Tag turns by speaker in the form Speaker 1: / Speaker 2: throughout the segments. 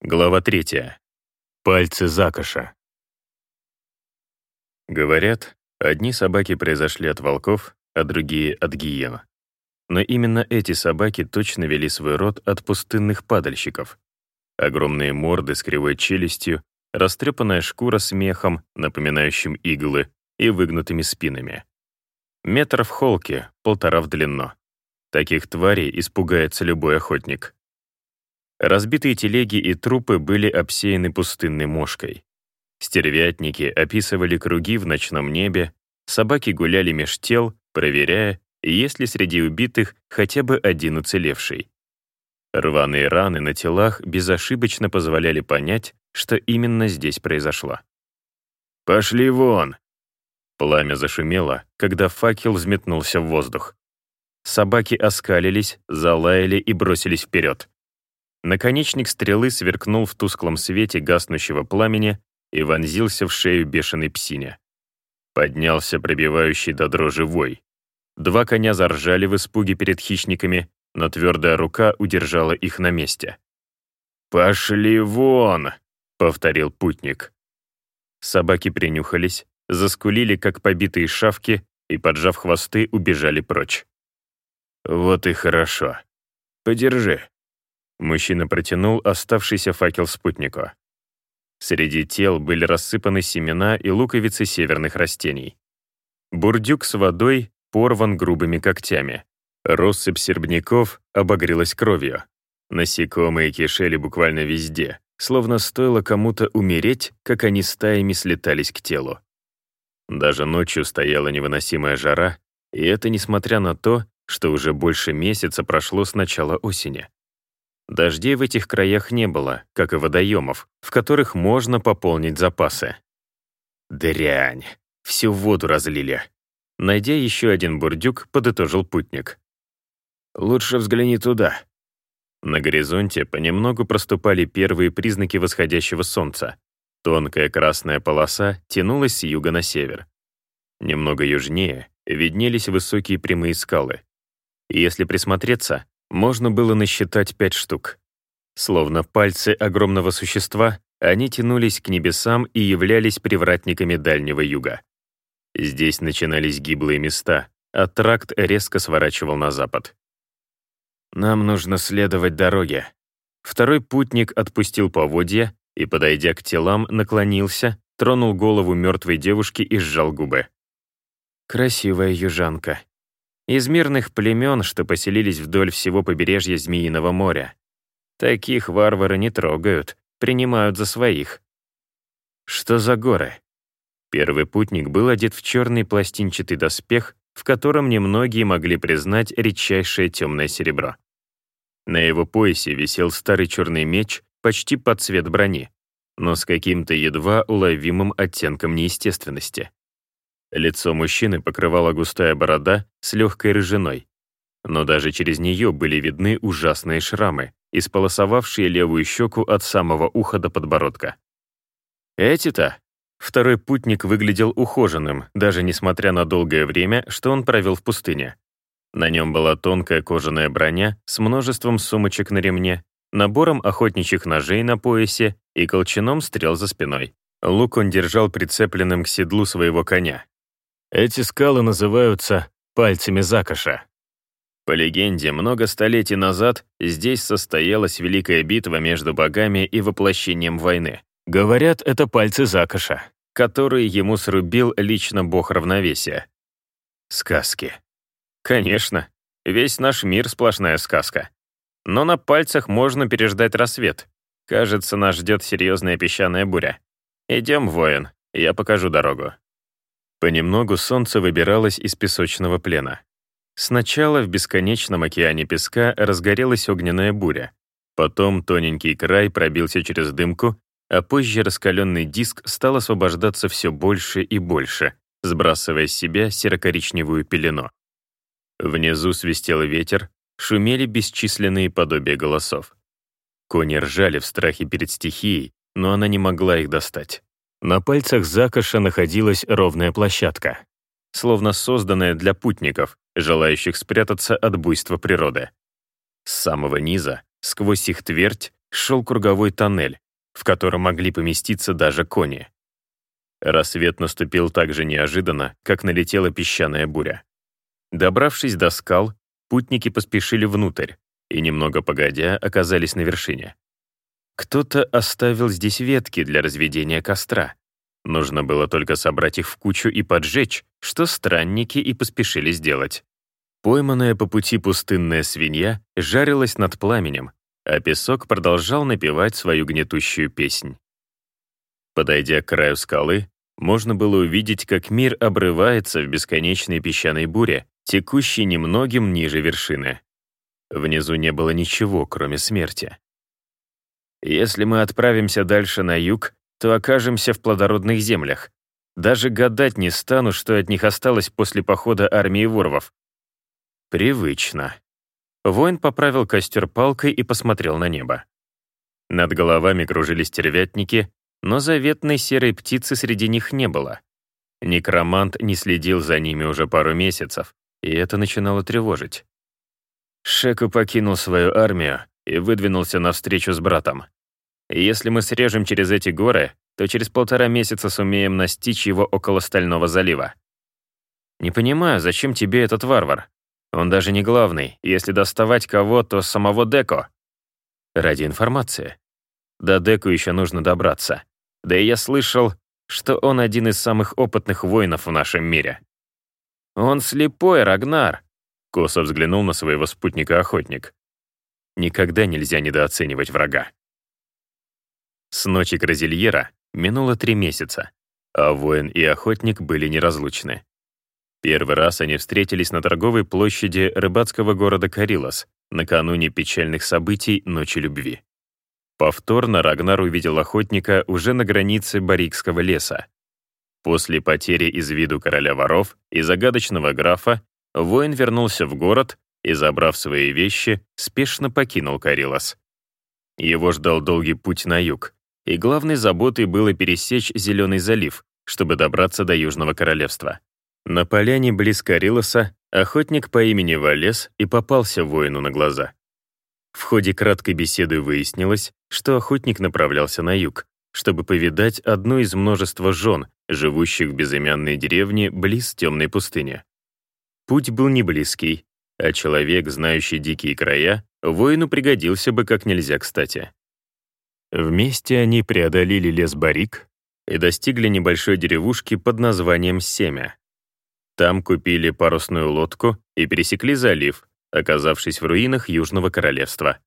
Speaker 1: Глава третья. Пальцы Закоша. Говорят, одни собаки произошли от волков, а другие — от гиен. Но именно эти собаки точно вели свой род от пустынных падальщиков. Огромные морды с кривой челюстью, растрепанная шкура с мехом, напоминающим иглы, и выгнутыми спинами. Метр в холке, полтора в длину. Таких тварей испугается любой охотник — Разбитые телеги и трупы были обсеяны пустынной мошкой. Стервятники описывали круги в ночном небе, собаки гуляли меж тел, проверяя, есть ли среди убитых хотя бы один уцелевший. Рваные раны на телах безошибочно позволяли понять, что именно здесь произошло. «Пошли вон!» Пламя зашумело, когда факел взметнулся в воздух. Собаки оскалились, залаяли и бросились вперед. Наконечник стрелы сверкнул в тусклом свете гаснущего пламени и вонзился в шею бешеной псине. Поднялся пробивающий до дрожи вой. Два коня заржали в испуге перед хищниками, но твердая рука удержала их на месте. «Пошли вон!» — повторил путник. Собаки принюхались, заскулили, как побитые шавки, и, поджав хвосты, убежали прочь. «Вот и хорошо. Подержи». Мужчина протянул оставшийся факел спутнику. Среди тел были рассыпаны семена и луковицы северных растений. Бурдюк с водой порван грубыми когтями. Россыпь сербняков обогрелась кровью. Насекомые кишели буквально везде, словно стоило кому-то умереть, как они стаями слетались к телу. Даже ночью стояла невыносимая жара, и это несмотря на то, что уже больше месяца прошло с начала осени. Дождей в этих краях не было, как и водоемов, в которых можно пополнить запасы. Дрянь, всю воду разлили. Найдя еще один бурдюк, подытожил путник. «Лучше взгляни туда». На горизонте понемногу проступали первые признаки восходящего солнца. Тонкая красная полоса тянулась с юга на север. Немного южнее виднелись высокие прямые скалы. Если присмотреться, можно было насчитать пять штук. Словно пальцы огромного существа, они тянулись к небесам и являлись привратниками Дальнего Юга. Здесь начинались гиблые места, а тракт резко сворачивал на запад. «Нам нужно следовать дороге». Второй путник отпустил поводья и, подойдя к телам, наклонился, тронул голову мертвой девушки и сжал губы. «Красивая южанка», из мирных племен, что поселились вдоль всего побережья Змеиного моря. Таких варвары не трогают, принимают за своих. Что за горы? Первый путник был одет в черный пластинчатый доспех, в котором немногие могли признать редчайшее темное серебро. На его поясе висел старый черный меч, почти под цвет брони, но с каким-то едва уловимым оттенком неестественности. Лицо мужчины покрывала густая борода с легкой рыжиной. Но даже через нее были видны ужасные шрамы, исполосовавшие левую щеку от самого уха до подбородка. Эти-то? Второй путник выглядел ухоженным, даже несмотря на долгое время, что он провел в пустыне. На нем была тонкая кожаная броня с множеством сумочек на ремне, набором охотничьих ножей на поясе и колчаном стрел за спиной. Лук он держал прицепленным к седлу своего коня, эти скалы называются пальцами Закоша. По легенде, много столетий назад здесь состоялась великая битва между богами и воплощением войны. Говорят, это пальцы Закоша, которые ему срубил лично бог равновесия. Сказки. Конечно, весь наш мир сплошная сказка. Но на пальцах можно переждать рассвет. Кажется, нас ждет серьезная песчаная буря. Идем, воин, я покажу дорогу. Понемногу солнце выбиралось из песочного плена. Сначала в бесконечном океане песка разгорелась огненная буря. Потом тоненький край пробился через дымку, а позже раскаленный диск стал освобождаться все больше и больше, сбрасывая с себя серо-коричневую пелену. Внизу свистел ветер, шумели бесчисленные подобия голосов. Кони ржали в страхе перед стихией, но она не могла их достать. На пальцах Закоша находилась ровная площадка, словно созданная для путников, желающих спрятаться от буйства природы. С самого низа, сквозь их твердь, шел круговой тоннель, в котором могли поместиться даже кони. Рассвет наступил так же неожиданно, как налетела песчаная буря. Добравшись до скал, путники поспешили внутрь и, немного погодя, оказались на вершине. Кто-то оставил здесь ветки для разведения костра. Нужно было только собрать их в кучу и поджечь, что странники и поспешили сделать. Пойманная по пути пустынная свинья жарилась над пламенем, а песок продолжал напевать свою гнетущую песнь. Подойдя к краю скалы, можно было увидеть, как мир обрывается в бесконечной песчаной буре, текущей немногим ниже вершины. Внизу не было ничего, кроме смерти. Если мы отправимся дальше на юг, то окажемся в плодородных землях. Даже гадать не стану, что от них осталось после похода армии ворвов. Привычно. Воин поправил костер палкой и посмотрел на небо. Над головами кружились тервятники, но заветной серой птицы среди них не было. Некромант не следил за ними уже пару месяцев, и это начинало тревожить. Шеку покинул свою армию и выдвинулся навстречу с братом. Если мы срежем через эти горы, то через полтора месяца сумеем настичь его около Стального залива. Не понимаю, зачем тебе этот варвар? Он даже не главный. Если доставать кого, то самого Деко. Ради информации. До Деку еще нужно добраться. Да и я слышал, что он один из самых опытных воинов в нашем мире. «Он слепой, Рагнар!» — косо взглянул на своего спутника-охотник. Никогда нельзя недооценивать врага. С ночи Грозельера минуло три месяца, а воин и охотник были неразлучны. Первый раз они встретились на торговой площади рыбацкого города Карилос накануне печальных событий Ночи Любви. Повторно Рагнар увидел охотника уже на границе Барикского леса. После потери из виду короля воров и загадочного графа воин вернулся в город и, забрав свои вещи, спешно покинул Карилос. Его ждал долгий путь на юг, и главной заботой было пересечь Зеленый залив, чтобы добраться до Южного Королевства. На поляне близ Карилоса охотник по имени Валес и попался воину на глаза. В ходе краткой беседы выяснилось, что охотник направлялся на юг, чтобы повидать одну из множества жен, живущих в безымянной деревне близ темной пустыни. Путь был не близкий, а человек, знающий дикие края, воину пригодился бы как нельзя кстати. Вместе они преодолели лес Барик и достигли небольшой деревушки под названием Семя. Там купили парусную лодку и пересекли залив, оказавшись в руинах Южного Королевства.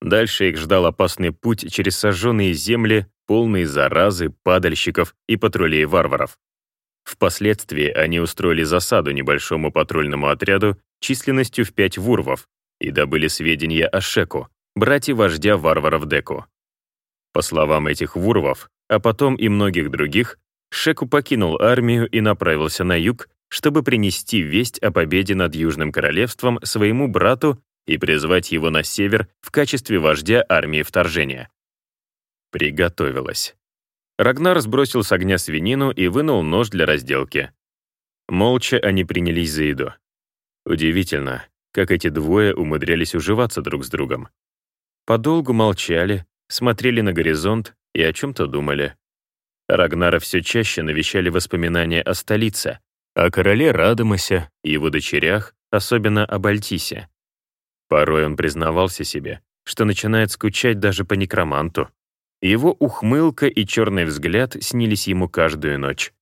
Speaker 1: Дальше их ждал опасный путь через сожженные земли, полные заразы, падальщиков и патрулей варваров. Впоследствии они устроили засаду небольшому патрульному отряду численностью в пять вурвов и добыли сведения о Шеку, брате вождя варваров Деку. По словам этих вурвов, а потом и многих других, Шеку покинул армию и направился на юг, чтобы принести весть о победе над Южным Королевством своему брату и призвать его на север в качестве вождя армии вторжения. Приготовилась. Рагнар сбросил с огня свинину и вынул нож для разделки. Молча они принялись за еду. Удивительно, как эти двое умудрялись уживаться друг с другом. Подолгу молчали, смотрели на горизонт и о чем-то думали. Рагнара все чаще навещали воспоминания о столице, о короле Радамосе и его дочерях, особенно об Альтисе. Порой он признавался себе, что начинает скучать даже по некроманту. Его ухмылка и черный взгляд снились ему каждую ночь.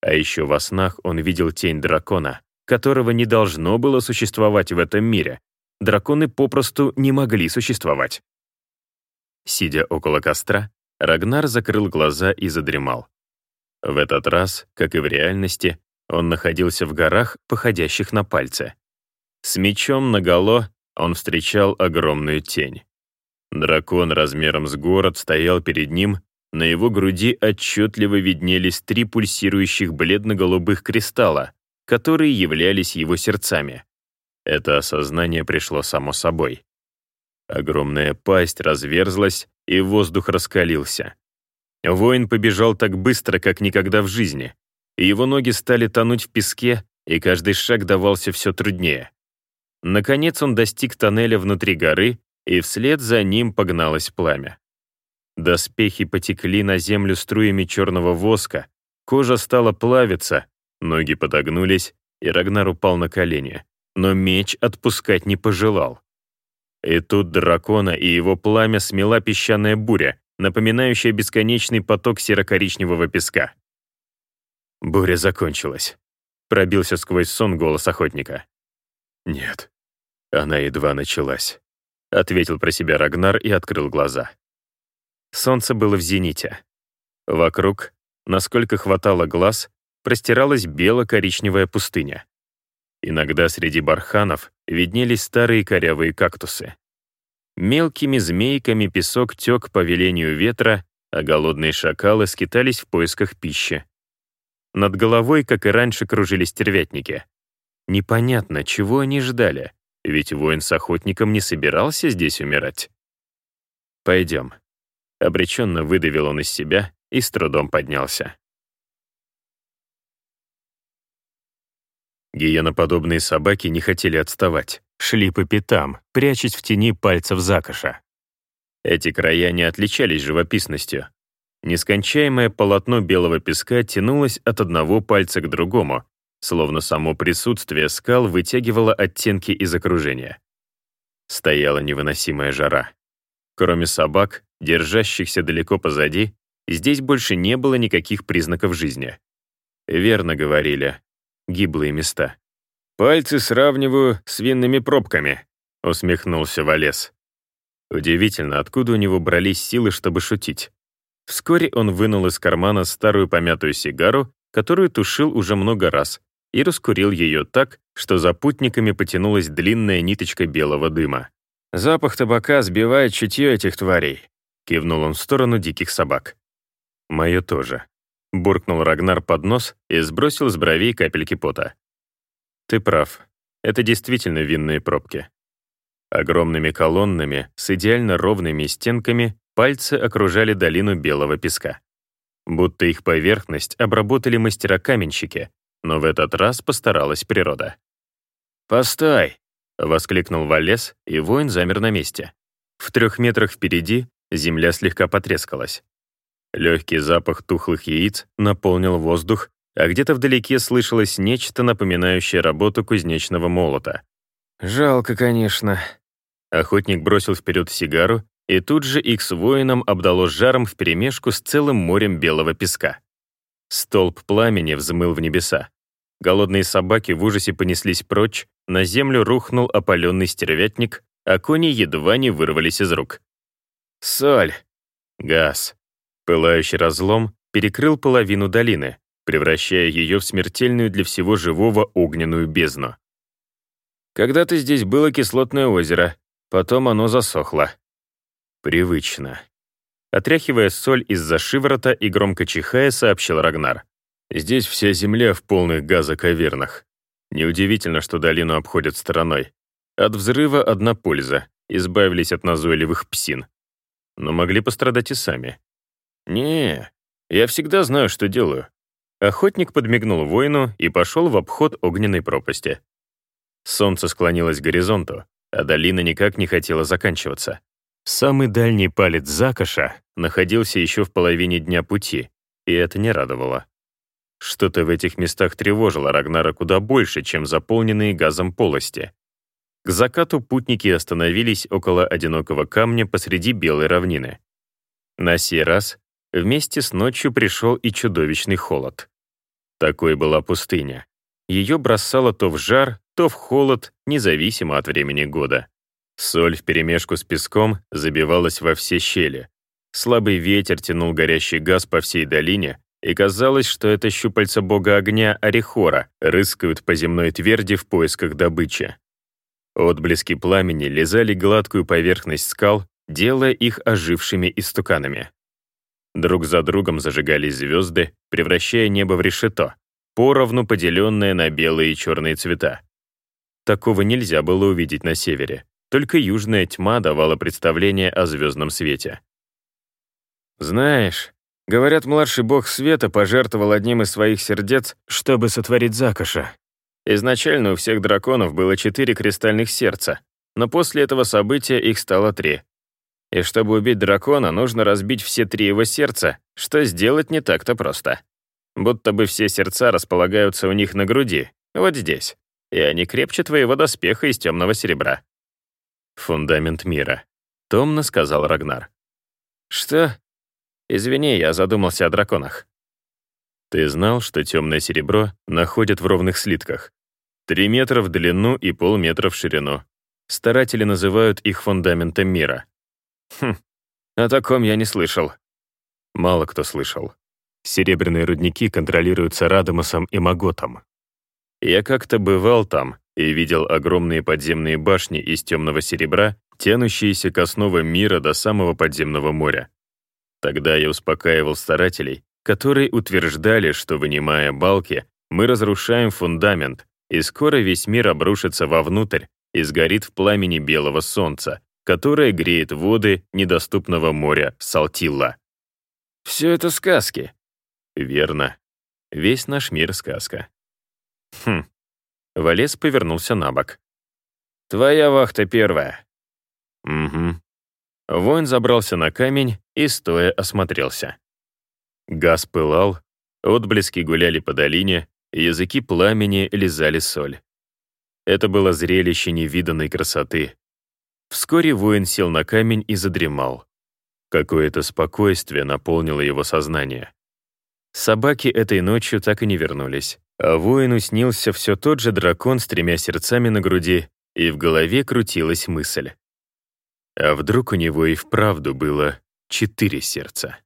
Speaker 1: А еще во снах он видел тень дракона, которого не должно было существовать в этом мире. Драконы попросту не могли существовать. Сидя около костра, Рагнар закрыл глаза и задремал. В этот раз, как и в реальности, он находился в горах, походящих на пальцы. С мечом наголо он встречал огромную тень. Дракон размером с город стоял перед ним, на его груди отчетливо виднелись три пульсирующих бледно-голубых кристалла, которые являлись его сердцами. Это осознание пришло само собой. Огромная пасть разверзлась, и воздух раскалился. Воин побежал так быстро, как никогда в жизни, его ноги стали тонуть в песке, и каждый шаг давался все труднее. Наконец он достиг тоннеля внутри горы и вслед за ним погналось пламя. Доспехи потекли на землю струями черного воска, кожа стала плавиться, ноги подогнулись, и Рагнар упал на колени, но меч отпускать не пожелал. И тут дракона и его пламя смела песчаная буря, напоминающая бесконечный поток серо-коричневого песка. Буря закончилась. Пробился сквозь сон голос охотника. «Нет, она едва началась», — ответил про себя Рагнар и открыл глаза. Солнце было в зените. Вокруг, насколько хватало глаз, простиралась бело-коричневая пустыня. Иногда среди барханов виднелись старые корявые кактусы. Мелкими змейками песок тек по велению ветра, а голодные шакалы скитались в поисках пищи. Над головой, как и раньше, кружились тервятники. Непонятно, чего они ждали, ведь воин с охотником не собирался здесь умирать. «Пойдем», Обреченно выдавил он из себя и с трудом поднялся. Гиеноподобные собаки не хотели отставать, шли по пятам, прячась в тени пальцев закоша. Эти края не отличались живописностью. Нескончаемое полотно белого песка тянулось от одного пальца к другому, словно само присутствие скал вытягивало оттенки из окружения. Стояла невыносимая жара. Кроме собак, держащихся далеко позади, здесь больше не было никаких признаков жизни. Верно говорили. Гиблые места. «Пальцы сравниваю с винными пробками», — усмехнулся Валес. Удивительно, откуда у него брались силы, чтобы шутить. Вскоре он вынул из кармана старую помятую сигару, которую тушил уже много раз, и раскурил ее так, что за путниками потянулась длинная ниточка белого дыма. «Запах табака сбивает чутье этих тварей», — кивнул он в сторону диких собак. «Мое тоже», — буркнул Рагнар под нос и сбросил с бровей капельки пота. «Ты прав. Это действительно винные пробки». Огромными колоннами с идеально ровными стенками пальцы окружали долину белого песка. Будто их поверхность обработали мастера-каменщики, но в этот раз постаралась природа. «Постой!» — воскликнул Валес, и воин замер на месте. В трех метрах впереди земля слегка потрескалась. Легкий запах тухлых яиц наполнил воздух, а где-то вдалеке слышалось нечто, напоминающее работу кузнечного молота. «Жалко, конечно». Охотник бросил вперед сигару, и тут же их с воином обдало жаром вперемешку с целым морем белого песка. Столб пламени взмыл в небеса. Голодные собаки в ужасе понеслись прочь, на землю рухнул опаленный стервятник, а кони едва не вырвались из рук. Соль. Газ. Пылающий разлом перекрыл половину долины, превращая ее в смертельную для всего живого огненную бездну. Когда-то здесь было кислотное озеро, потом оно засохло. Привычно. Отряхивая соль из-за шиворота и громко чихая, сообщил Рагнар. Здесь вся земля в полных газокавернах. Неудивительно, что долину обходят стороной. От взрыва одна польза — избавились от назойливых псин. Но могли пострадать и сами. «Не, я всегда знаю, что делаю». Охотник подмигнул воину и пошел в обход огненной пропасти. Солнце склонилось к горизонту, а долина никак не хотела заканчиваться. Самый дальний палец Закаша находился еще в половине дня пути, и это не радовало. Что-то в этих местах тревожило Рагнара куда больше, чем заполненные газом полости. К закату путники остановились около одинокого камня посреди белой равнины. На сей раз вместе с ночью пришел и чудовищный холод. Такой была пустыня. Ее бросало то в жар, то в холод, независимо от времени года. Соль вперемешку с песком забивалась во все щели. Слабый ветер тянул горящий газ по всей долине, и казалось, что это щупальца бога огня Орехора рыскают по земной тверди в поисках добычи. Отблески пламени лизали гладкую поверхность скал, делая их ожившими истуканами. Друг за другом зажигались звезды, превращая небо в решето, поровну поделенное на белые и черные цвета. Такого нельзя было увидеть на севере, только южная тьма давала представление о звездном свете. «Знаешь, Говорят, младший бог света пожертвовал одним из своих сердец, чтобы сотворить Закоша. Изначально у всех драконов было четыре кристальных сердца,
Speaker 2: но после этого события их стало три. И чтобы убить дракона, нужно разбить все три его сердца, что сделать не так-то просто. Будто бы все сердца располагаются у них на груди, вот здесь, и они крепче твоего доспеха из темного серебра.
Speaker 1: «Фундамент мира», — томно сказал Рагнар.
Speaker 2: «Что?» «Извини, я задумался о драконах».
Speaker 1: «Ты знал, что темное серебро находят в ровных слитках? Три метра в длину и полметра в ширину. Старатели называют их фундаментом мира.
Speaker 2: Хм, о таком я не слышал.
Speaker 1: Мало кто слышал. Серебряные рудники контролируются Радомасом и Маготом. Я как-то бывал там и видел огромные подземные башни из темного серебра, тянущиеся к основам мира до самого подземного моря. Тогда я успокаивал старателей, которые утверждали, что, вынимая балки, мы разрушаем фундамент, и скоро весь мир обрушится вовнутрь и сгорит в пламени белого солнца, которое греет воды недоступного моря Салтилла.
Speaker 2: Все это сказки.
Speaker 1: Верно. Весь наш мир — сказка.
Speaker 2: Хм. Валес повернулся на бок. Твоя вахта первая.
Speaker 1: Угу. Воин забрался на камень и стоя осмотрелся. Газ пылал, отблески гуляли по долине, языки пламени лизали соль. Это было зрелище невиданной красоты, Вскоре воин сел на камень и задремал. Какое-то спокойствие наполнило его сознание. Собаки этой ночью так и не вернулись, а воину снился все тот же дракон с тремя сердцами на груди, и в голове крутилась мысль. А вдруг у него и вправду было четыре сердца?